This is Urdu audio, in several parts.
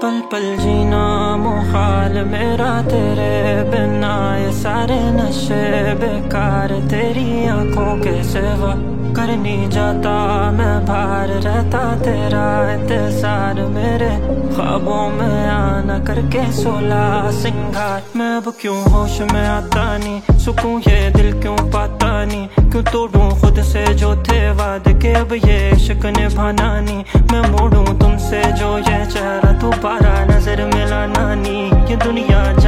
پل پل جینا محال میرا تیرے بنا یہ سارے نشے بیکار تیری آنکھوں کے سوا کرنی جاتا میں بھار رہتا تیرا انتظار میرے خوابوں میں نہ کر کے سولا سنگھار میں اب کیوں ہوش میں آتا نہیں سکوں یہ دل کیوں پاتا نہیں کیوں توڑوں خود سے جو تھے واد کے اب یہ عشق نبھانا نہیں میں موڑوں تم سے جو یہ چہرہ دوبارہ نظر ملانا نہیں یہ دنیا جانے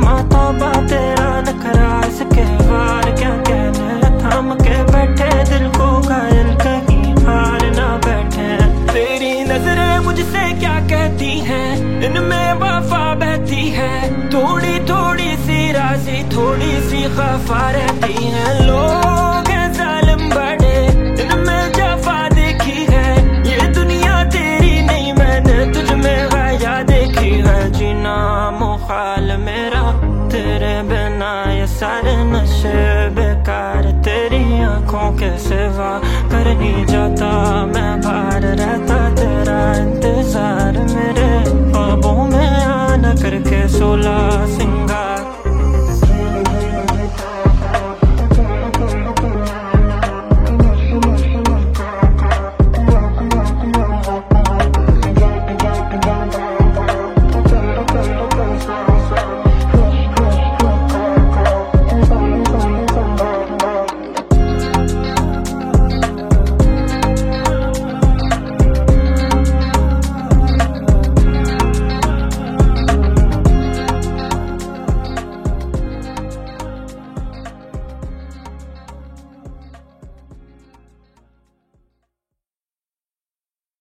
ظالمہ توبہ تیرا نکھرا اس کے وار کیا کہنے تھام کے بیٹھے، دل کو گائل کہیں ہار نہ بیٹھے۔ تیری نظریں مجھ سے کیا کہتی ہیں ان میں وفا بہتی ہے۔ تھوڑی تھوڑی سی راضی، تھوڑی سی خفا رہتی ہیں نشے بیکار تیری آنکھوں کے سوا کر نہیں جاتا میں بھار